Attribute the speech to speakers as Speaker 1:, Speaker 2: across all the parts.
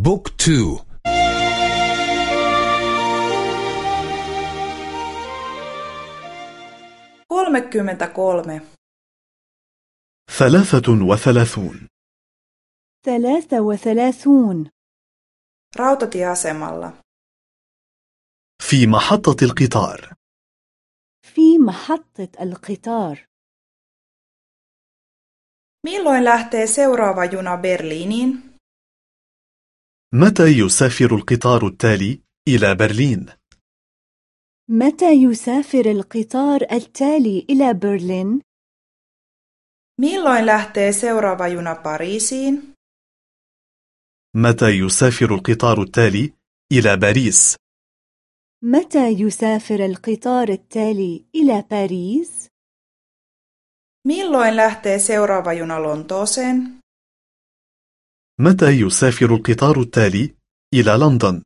Speaker 1: بوك تو
Speaker 2: kolmekymmentä kolme
Speaker 3: ثلاثة وثلاثون
Speaker 4: ثلاثة وثلاثون
Speaker 2: rautatieasemalla
Speaker 3: في محطة القطار
Speaker 4: في محطة القطار
Speaker 2: Milloin lähtee seuraava juna Berliiniin?
Speaker 3: متى يسافر القطار التالي إلى برلين؟
Speaker 4: متى يسافر القطار التالي إلى برلين؟
Speaker 2: Milloin lähtee seuraava juna Pariisiin?
Speaker 3: متى يسافر القطار التالي إلى باريس؟
Speaker 4: متى يسافر القطار التالي إلى باريس؟
Speaker 2: Milloin lähtee seuraava juna Lontooseen?
Speaker 3: متى يسافر القطار التالي إلى لندن؟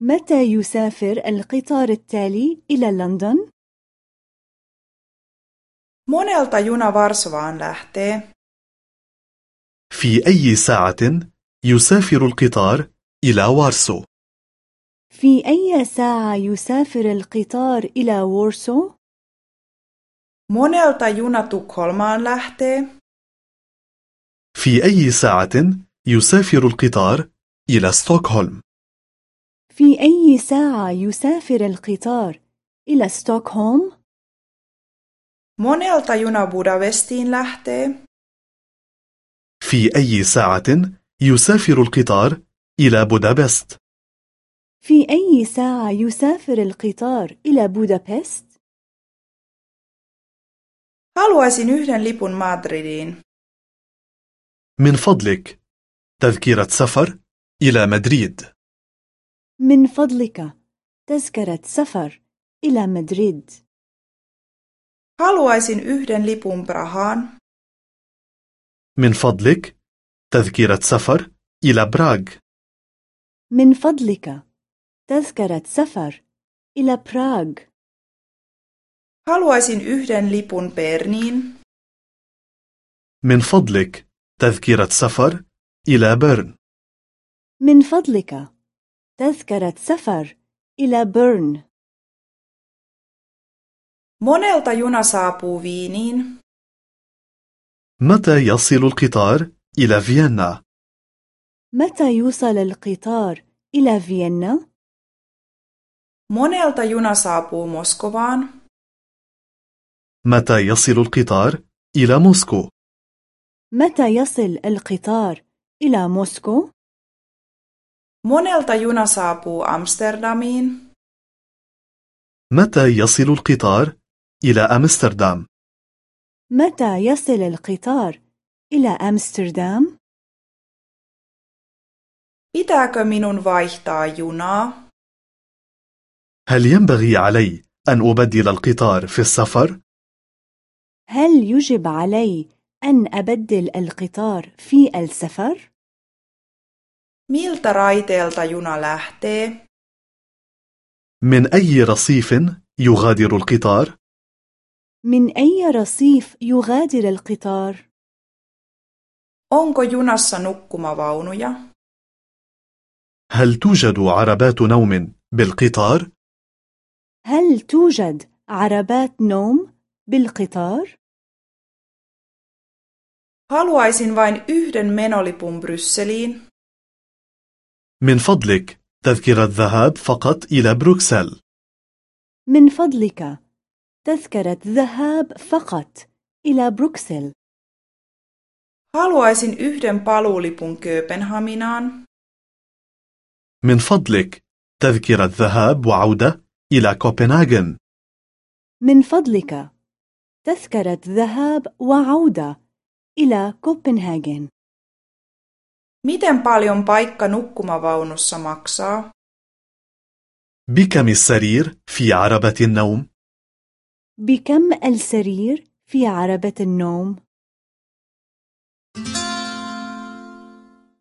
Speaker 4: متى يسافر القطار التالي إلى لندن؟
Speaker 2: Monelta juna Varsovaan lähtee?
Speaker 3: في أي ساعة يسافر القطار إلى وارسو؟
Speaker 4: في أي ساعة يسافر القطار إلى وورسو؟
Speaker 2: Monelta juna Tukholmaan lähtee?
Speaker 3: في أي ساعة يسافر القطار إلى ستوكهولم؟
Speaker 4: في أي ساعة يسافر القطار إلى ستوكهولم؟
Speaker 2: Monelta juna Budapestiin lähtee?
Speaker 3: في أي ساعة يسافر القطار إلى بودابست؟
Speaker 4: في أي ساعة يسافر القطار إلى بودابست؟
Speaker 2: Haluaisin yhden lipun Madridiin.
Speaker 3: من فضلك. تذكرة سفر إلى مدريد.
Speaker 4: من فضلك. تذكرة سفر إلى مدريد.
Speaker 2: Haluaisin yhden lipun Prahaan.
Speaker 3: من فضلك. تذكرة سفر إلى براغ.
Speaker 4: من فضلك. تذكرة سفر إلى براغ.
Speaker 2: Haluaisin yhden lipun Berniin.
Speaker 3: من فضلك. تذكرة سفر إلى بيرن
Speaker 4: من فضلك تذكرة سفر إلى بيرن
Speaker 2: Monelta juna saapuu Wieniin?
Speaker 3: متى يصل القطار إلى فيينا؟
Speaker 4: متى يوصل القطار إلى فيينا؟
Speaker 2: Monelta juna saapuu Moskovaan?
Speaker 3: متى يصل القطار إلى موسكو؟
Speaker 4: متى يصل القطار إلى موسكو؟
Speaker 2: Monelta juna saapuu Amsterdamiin?
Speaker 3: متى يصل القطار إلى أمستردام؟
Speaker 4: متى يصل القطار إلى أمستردام؟
Speaker 2: Pitääkö minun vaihtaa junaa?
Speaker 3: هل ينبغي علي أن أبدل القطار في السفر؟
Speaker 4: هل يجب علي أن أبدل القطار في السفر؟
Speaker 2: Miltä raiteelta juna lähtee?
Speaker 3: من أي رصيف يغادر القطار؟
Speaker 4: من أي رصيف يغادر القطار؟
Speaker 2: Onko junassa nukkumavaunuja?
Speaker 3: هل توجد عربات نوم بالقطار؟
Speaker 4: هل توجد عربات نوم بالقطار؟
Speaker 2: Haluaisin vain yhden menolipun Brysseliin.
Speaker 3: من فضلك تذكرة ذهاب فقط إلى بروكسل
Speaker 4: من فضلك تذكرة ذهاب فقط إلى بروكسل
Speaker 2: Haluaisin yhden paluulipun Kööpenhaminaan.
Speaker 3: من فضلك تذكرة ذهاب وعودة إلى كوبنهاغن
Speaker 4: من فضلك تذكرة ذهاب وعودة إلى كوبنهاجن
Speaker 2: Miten paljon paikka nukkumavaunussa maksaa?
Speaker 3: بكم السرير في عربة النوم؟
Speaker 4: بكم السرير في عربة النوم؟